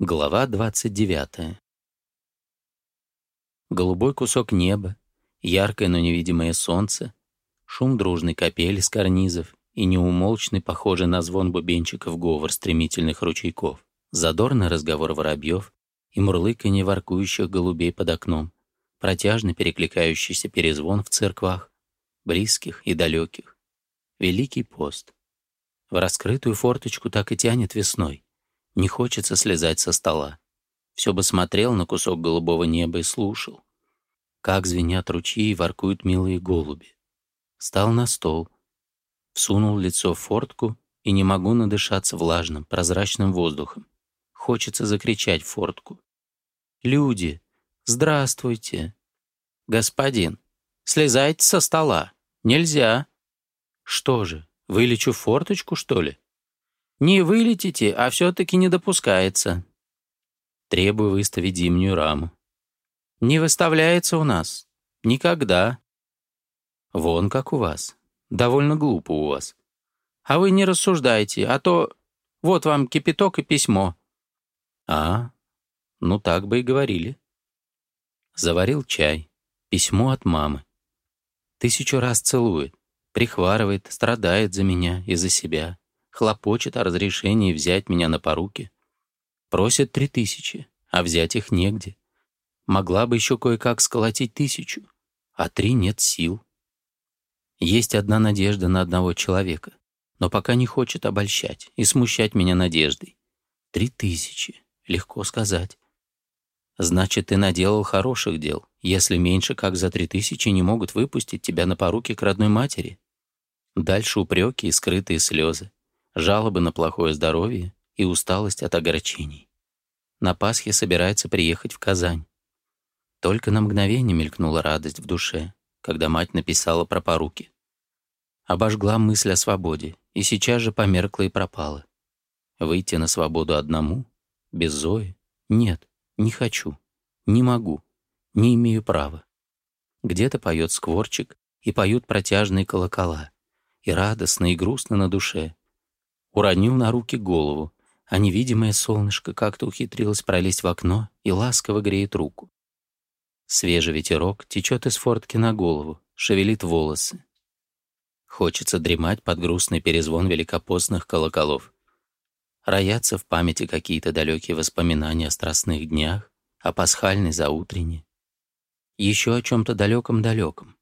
Глава 29. Голубой кусок неба, яркое, но невидимое солнце, шум дружной капели с карнизов и неумолчный, похожий на звон бубенчиков, говор стремительных ручейков, задорный разговор воробьев и мурлыканье воркующих голубей под окном, протяжно перекликающийся перезвон в церквах, близких и далеких. Великий пост. В раскрытую форточку так и тянет весной. Не хочется слезать со стола. Все бы смотрел на кусок голубого неба и слушал. Как звенят ручьи и воркуют милые голуби. Встал на стол. Всунул лицо в фортку и не могу надышаться влажным, прозрачным воздухом. Хочется закричать в фортку. «Люди! Здравствуйте!» «Господин, слезайте со стола! Нельзя!» «Что же, вылечу форточку, что ли?» Не вылетите, а все-таки не допускается. Требую выставить зимнюю раму. Не выставляется у нас. Никогда. Вон как у вас. Довольно глупо у вас. А вы не рассуждайте, а то вот вам кипяток и письмо. А, ну так бы и говорили. Заварил чай. Письмо от мамы. Тысячу раз целует. Прихварывает, страдает за меня и за себя хлопочет о разрешении взять меня на поруки. Просит три тысячи, а взять их негде. Могла бы еще кое-как сколотить тысячу, а три нет сил. Есть одна надежда на одного человека, но пока не хочет обольщать и смущать меня надеждой. Три тысячи, легко сказать. Значит, ты наделал хороших дел, если меньше, как за три тысячи, не могут выпустить тебя на поруки к родной матери. Дальше упреки и скрытые слезы жалобы на плохое здоровье и усталость от огорчений. На Пасхе собирается приехать в Казань. Только на мгновение мелькнула радость в душе, когда мать написала про поруки. Обожгла мысль о свободе, и сейчас же померкла и пропала. Выйти на свободу одному, без Зои? Нет, не хочу, не могу, не имею права. Где-то поет скворчик, и поют протяжные колокола. И радостно, и грустно на душе, уронил на руки голову, а невидимое солнышко как-то ухитрилось пролезть в окно и ласково греет руку. Свежий ветерок течет из фортки на голову, шевелит волосы. Хочется дремать под грустный перезвон великопостных колоколов. Роятся в памяти какие-то далекие воспоминания о страстных днях, о пасхальной заутренне. Еще о чем-то далеком-далеком.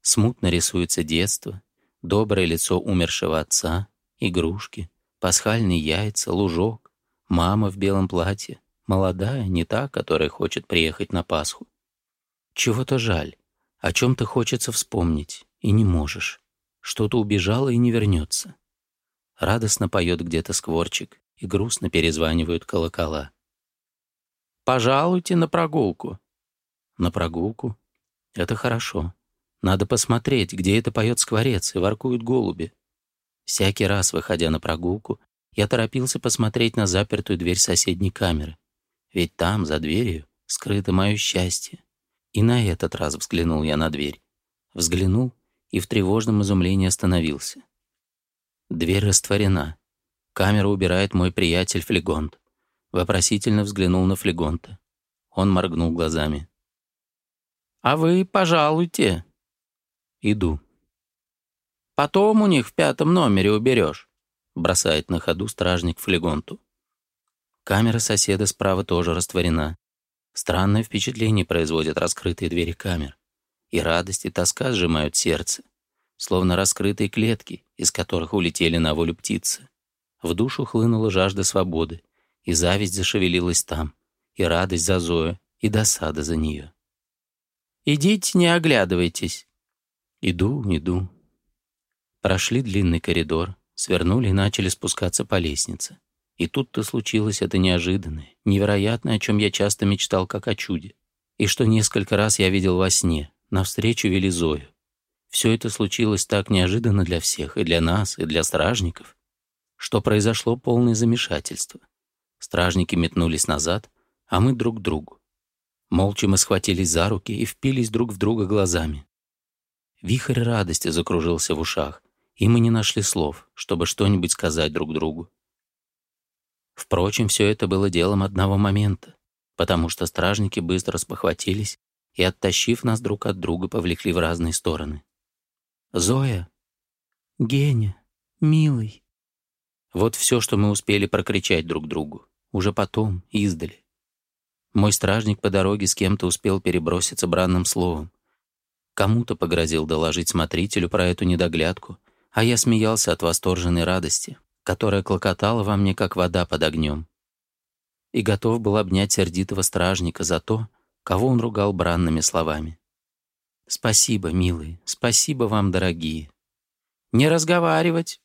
Смутно рисуется детство, доброе лицо умершего отца, игрушки, пасхальные яйца, лужок, мама в белом платье, молодая, не та, которая хочет приехать на Пасху. Чего-то жаль, о чем-то хочется вспомнить, и не можешь. Что-то убежало и не вернется. Радостно поет где-то скворчик, и грустно перезванивают колокола. «Пожалуйте на прогулку». «На прогулку? Это хорошо. Надо посмотреть, где это поет скворец и воркуют голуби. Всякий раз, выходя на прогулку, я торопился посмотреть на запертую дверь соседней камеры. Ведь там, за дверью, скрыто мое счастье. И на этот раз взглянул я на дверь. Взглянул и в тревожном изумлении остановился. Дверь растворена. Камеру убирает мой приятель Флегонт. Вопросительно взглянул на Флегонта. Он моргнул глазами. «А вы, пожалуйте». «Иду». Потом у них в пятом номере уберешь», — бросает на ходу стражник флегонту. Камера соседа справа тоже растворена. Странное впечатление производят раскрытые двери камер. И радость, и тоска сжимают сердце, словно раскрытые клетки, из которых улетели на волю птицы. В душу хлынула жажда свободы, и зависть зашевелилась там, и радость за Зою, и досада за нее. «Идите, не оглядывайтесь». «Иду, иду», Прошли длинный коридор, свернули и начали спускаться по лестнице. И тут-то случилось это неожиданное, невероятное, о чем я часто мечтал, как о чуде. И что несколько раз я видел во сне. Навстречу вели Зою. Все это случилось так неожиданно для всех, и для нас, и для стражников, что произошло полное замешательство. Стражники метнулись назад, а мы друг к другу. Молча мы схватились за руки и впились друг в друга глазами. Вихрь радости закружился в ушах, и мы не нашли слов, чтобы что-нибудь сказать друг другу. Впрочем, все это было делом одного момента, потому что стражники быстро спохватились и, оттащив нас друг от друга, повлекли в разные стороны. «Зоя!» «Геня! Милый!» Вот все, что мы успели прокричать друг другу, уже потом, издали. Мой стражник по дороге с кем-то успел переброситься бранным словом. Кому-то погрозил доложить смотрителю про эту недоглядку, а я смеялся от восторженной радости, которая клокотала во мне, как вода под огнем. И готов был обнять сердитого стражника за то, кого он ругал бранными словами. «Спасибо, милые, спасибо вам, дорогие». «Не разговаривать!»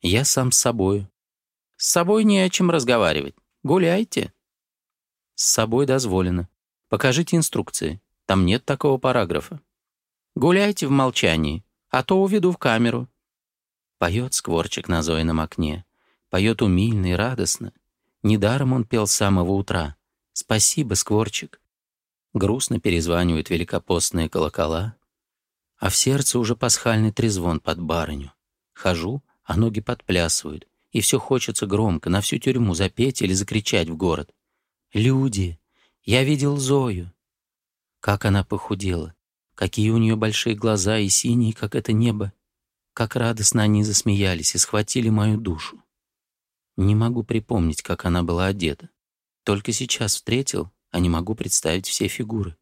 «Я сам с собою». «С собой не о чем разговаривать. Гуляйте». «С собой дозволено. Покажите инструкции. Там нет такого параграфа». «Гуляйте в молчании, а то уведу в камеру. Поет скворчик на Зоином окне. Поет умильно и радостно. Недаром он пел с самого утра. Спасибо, скворчик. Грустно перезванивают великопостные колокола. А в сердце уже пасхальный трезвон под барыню. Хожу, а ноги подплясывают. И все хочется громко на всю тюрьму запеть или закричать в город. «Люди! Я видел Зою!» Как она похудела! Какие у нее большие глаза и синие, как это небо, как радостно они засмеялись и схватили мою душу. Не могу припомнить, как она была одета. Только сейчас встретил, а не могу представить все фигуры.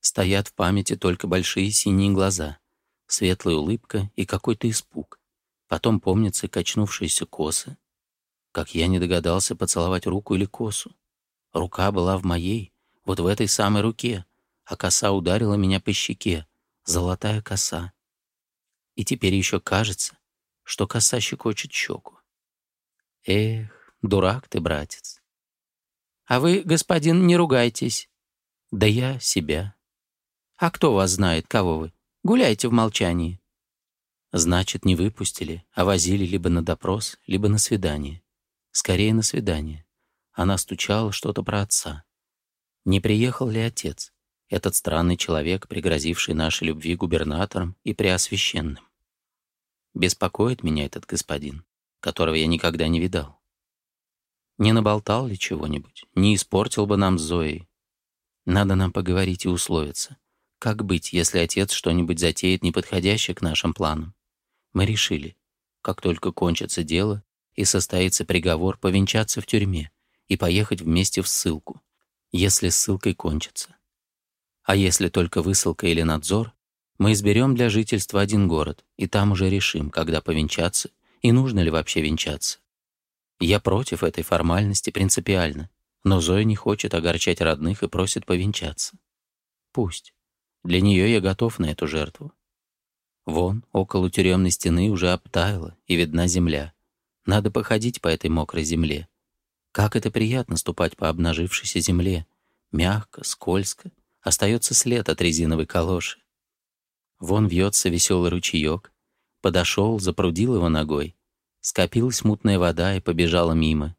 Стоят в памяти только большие синие глаза, светлая улыбка и какой-то испуг. Потом помнятся качнувшиеся косы. Как я не догадался поцеловать руку или косу. Рука была в моей, вот в этой самой руке, а коса ударила меня по щеке. Золотая коса. И теперь еще кажется, что коса щекочет щеку. Эх, дурак ты, братец. А вы, господин, не ругайтесь. Да я себя. А кто вас знает, кого вы? Гуляйте в молчании. Значит, не выпустили, а возили либо на допрос, либо на свидание. Скорее на свидание. Она стучала что-то про отца. Не приехал ли отец? Этот странный человек, пригрозивший нашей любви губернатором и преосвященным. Беспокоит меня этот господин, которого я никогда не видал. Не наболтал ли чего-нибудь? Не испортил бы нам с Зоей? Надо нам поговорить и условиться. Как быть, если отец что-нибудь затеет, неподходящее к нашим планам? Мы решили, как только кончится дело и состоится приговор, повенчаться в тюрьме и поехать вместе в ссылку, если ссылкой кончится. А если только высылка или надзор, мы изберем для жительства один город, и там уже решим, когда повенчаться и нужно ли вообще венчаться. Я против этой формальности принципиально, но Зоя не хочет огорчать родных и просит повенчаться. Пусть. Для нее я готов на эту жертву. Вон, около тюремной стены уже обтаяла и видна земля. Надо походить по этой мокрой земле. Как это приятно ступать по обнажившейся земле. Мягко, скользко. Остается след от резиновой калоши. Вон вьется веселый ручеек. Подошел, запрудил его ногой. Скопилась мутная вода и побежала мимо.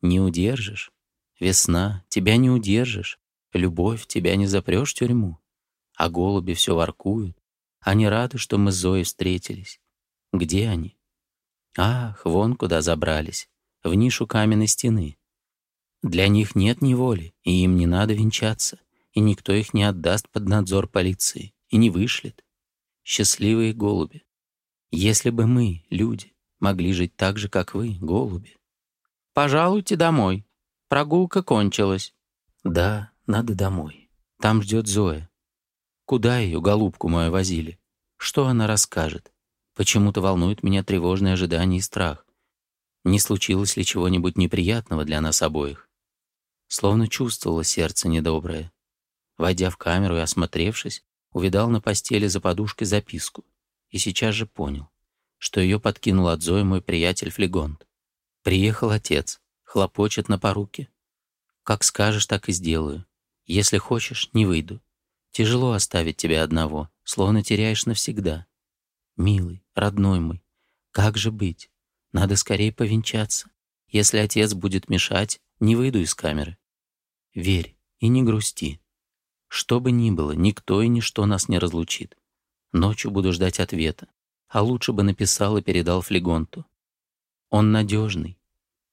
Не удержишь. Весна, тебя не удержишь. Любовь, тебя не запрешь в тюрьму. А голуби все воркуют. Они рады, что мы с Зоей встретились. Где они? Ах, вон куда забрались. В нишу каменной стены. Для них нет неволи, и им не надо венчаться. И никто их не отдаст под надзор полиции. И не вышлет счастливые голуби. Если бы мы, люди, могли жить так же, как вы, голуби. Пожалуйте домой. Прогулка кончилась. Да, надо домой. Там ждет Зоя. Куда ее, голубку мою, возили? Что она расскажет? Почему-то волнует меня тревожное ожидание и страх. Не случилось ли чего-нибудь неприятного для нас обоих? Словно чувствовало сердце недоброе. Войдя в камеру и осмотревшись, увидал на постели за подушкой записку и сейчас же понял, что ее подкинул от Зои мой приятель Флегонт. Приехал отец, хлопочет на поруке. Как скажешь, так и сделаю. Если хочешь, не выйду. Тяжело оставить тебя одного, словно теряешь навсегда. Милый, родной мой, как же быть? Надо скорее повенчаться. Если отец будет мешать, не выйду из камеры. Верь и не грусти. Что бы ни было, никто и ничто нас не разлучит. Ночью буду ждать ответа. А лучше бы написал и передал Флегонту. Он надежный.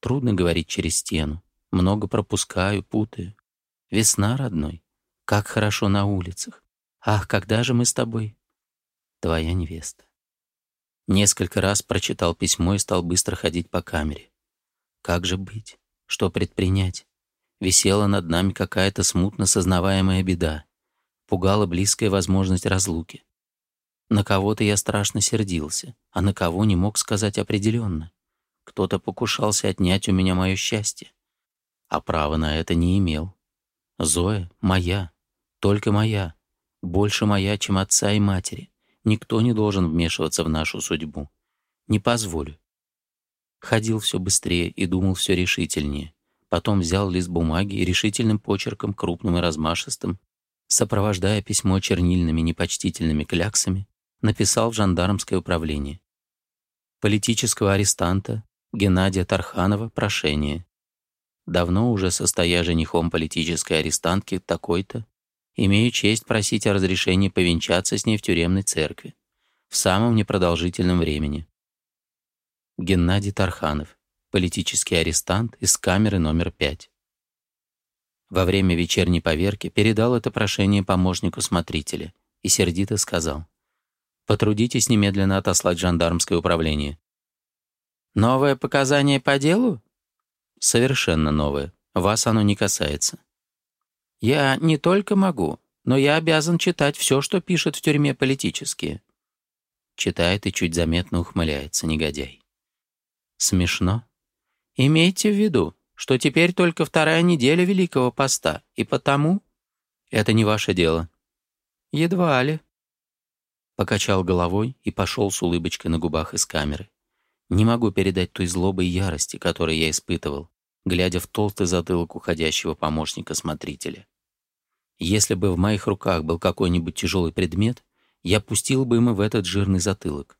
Трудно говорить через стену. Много пропускаю, путаю. Весна, родной. Как хорошо на улицах. Ах, когда же мы с тобой? Твоя невеста. Несколько раз прочитал письмо и стал быстро ходить по камере. Как же быть? Что предпринять? Висела над нами какая-то смутно сознаваемая беда. Пугала близкая возможность разлуки. На кого-то я страшно сердился, а на кого не мог сказать определенно. Кто-то покушался отнять у меня мое счастье, а права на это не имел. Зоя моя, только моя, больше моя, чем отца и матери. Никто не должен вмешиваться в нашу судьбу. Не позволю. Ходил все быстрее и думал все решительнее потом взял лист бумаги и решительным почерком, крупным и размашистым, сопровождая письмо чернильными непочтительными кляксами, написал в жандармское управление. Политического арестанта Геннадия Тарханова прошение. Давно уже состоя женихом политической арестантки такой-то, имею честь просить о разрешении повенчаться с ней в тюремной церкви в самом непродолжительном времени. Геннадий Тарханов политический арестант из камеры номер 5. Во время вечерней поверки передал это прошение помощнику смотрителя и сердито сказал «Потрудитесь немедленно отослать жандармское управление». «Новое показание по делу?» «Совершенно новое. Вас оно не касается». «Я не только могу, но я обязан читать все, что пишет в тюрьме политические». Читает и чуть заметно ухмыляется негодяй. «Смешно?» Имейте в виду, что теперь только вторая неделя Великого Поста, и потому...» «Это не ваше дело». «Едва ли». Покачал головой и пошел с улыбочкой на губах из камеры. Не могу передать той злобы и ярости, которую я испытывал, глядя в толстый затылок уходящего помощника-смотрителя. Если бы в моих руках был какой-нибудь тяжелый предмет, я пустил бы ему в этот жирный затылок.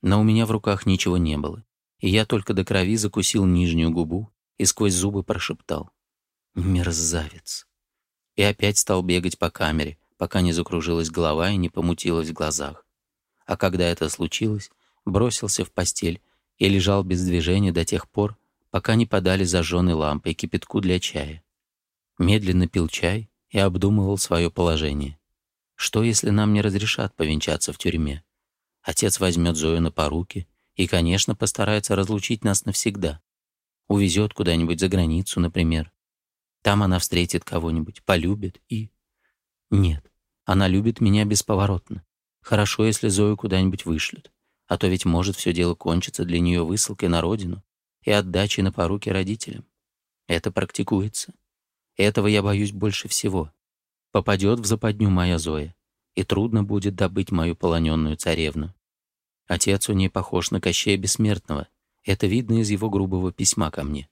Но у меня в руках ничего не было и я только до крови закусил нижнюю губу и сквозь зубы прошептал «Мерзавец!» И опять стал бегать по камере, пока не закружилась голова и не помутилась в глазах. А когда это случилось, бросился в постель и лежал без движения до тех пор, пока не подали зажженной лампой кипятку для чая. Медленно пил чай и обдумывал свое положение. Что, если нам не разрешат повенчаться в тюрьме? Отец возьмет Зою на поруки, и, конечно, постарается разлучить нас навсегда. Увезет куда-нибудь за границу, например. Там она встретит кого-нибудь, полюбит и... Нет, она любит меня бесповоротно. Хорошо, если Зою куда-нибудь вышлют. А то ведь может все дело кончиться для нее высылкой на родину и отдачей на поруки родителям. Это практикуется. Этого я боюсь больше всего. Попадет в западню моя Зоя, и трудно будет добыть мою полоненную царевну. Отец у ней похож на Кощея Бессмертного. Это видно из его грубого письма ко мне.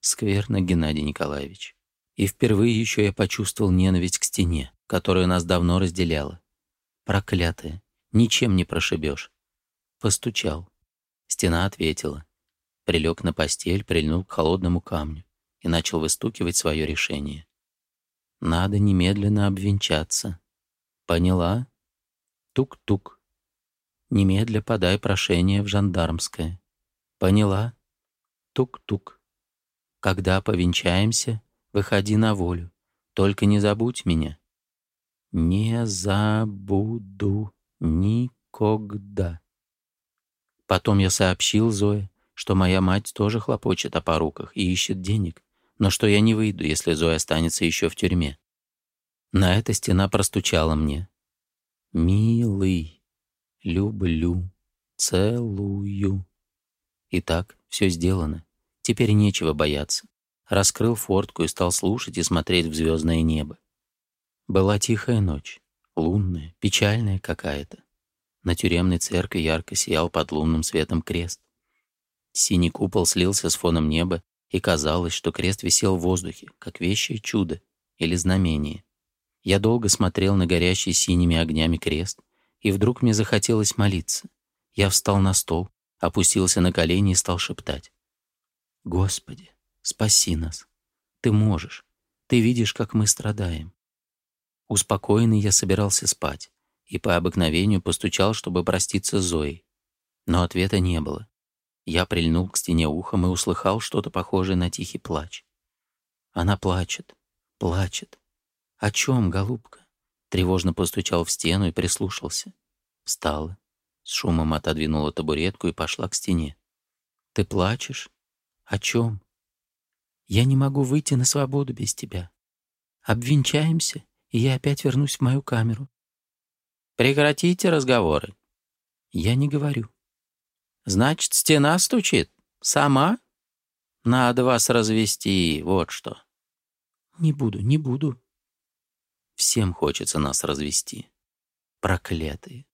Скверно, Геннадий Николаевич. И впервые еще я почувствовал ненависть к стене, которая нас давно разделяла. Проклятая, ничем не прошибешь. Постучал. Стена ответила. Прилег на постель, прильнул к холодному камню и начал выстукивать свое решение. Надо немедленно обвенчаться. Поняла? Тук-тук. Немедля подай прошение в жандармское. Поняла? Тук-тук. Когда повенчаемся, выходи на волю. Только не забудь меня. Не забуду никогда. Потом я сообщил Зое, что моя мать тоже хлопочет о поруках и ищет денег, но что я не выйду, если Зоя останется еще в тюрьме. На это стена простучала мне. «Милый, люблю, целую. Итак, все сделано. Теперь нечего бояться. Раскрыл фортку и стал слушать и смотреть в звездное небо. Была тихая ночь, лунная, печальная какая-то. На тюремной церкви ярко сиял под лунным светом крест. Синий купол слился с фоном неба, и казалось, что крест висел в воздухе, как вещее чудо или знамение. Я долго смотрел на горящий синими огнями крест, и вдруг мне захотелось молиться. Я встал на стол, опустился на колени и стал шептать. «Господи, спаси нас! Ты можешь! Ты видишь, как мы страдаем!» Успокоенный я собирался спать и по обыкновению постучал, чтобы проститься с Зоей. Но ответа не было. Я прильнул к стене ухом и услыхал что-то похожее на тихий плач. Она плачет, плачет. О чем, голубка? Тревожно постучал в стену и прислушался. Встала. С шумом отодвинула табуретку и пошла к стене. «Ты плачешь? О чем?» «Я не могу выйти на свободу без тебя. Обвенчаемся, и я опять вернусь в мою камеру». «Прекратите разговоры». «Я не говорю». «Значит, стена стучит? Сама? Надо вас развести, вот что». «Не буду, не буду», Всем хочется нас развести. Проклятые.